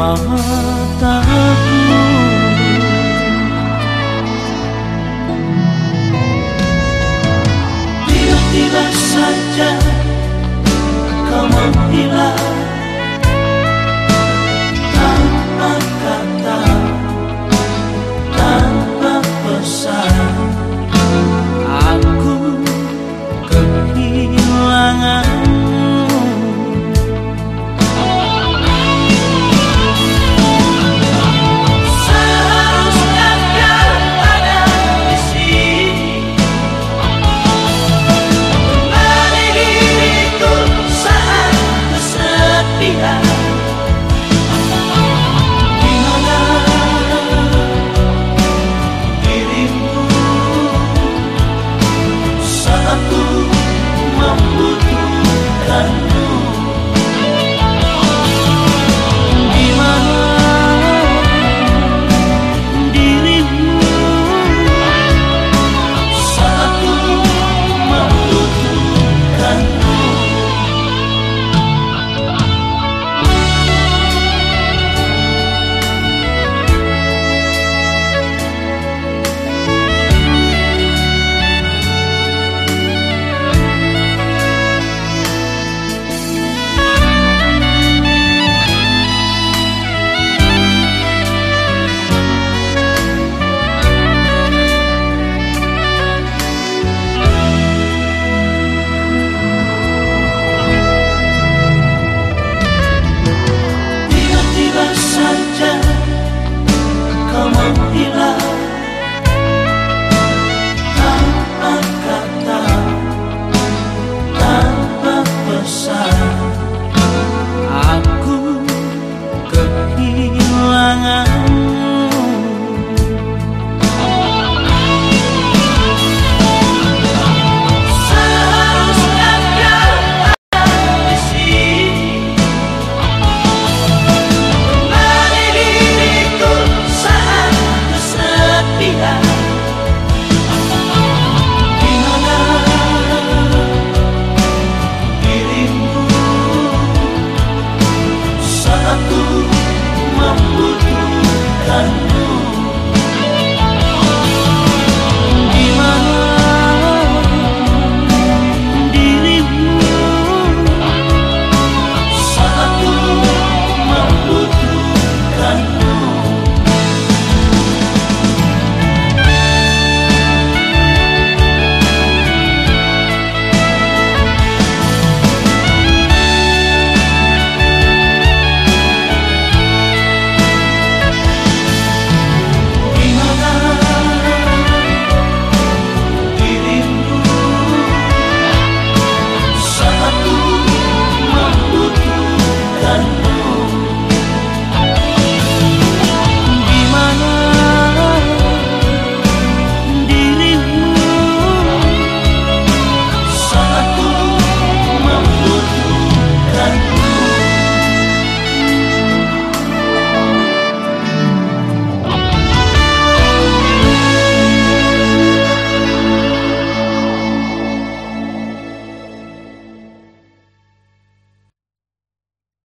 my vida. love. aku membutuhkanmu.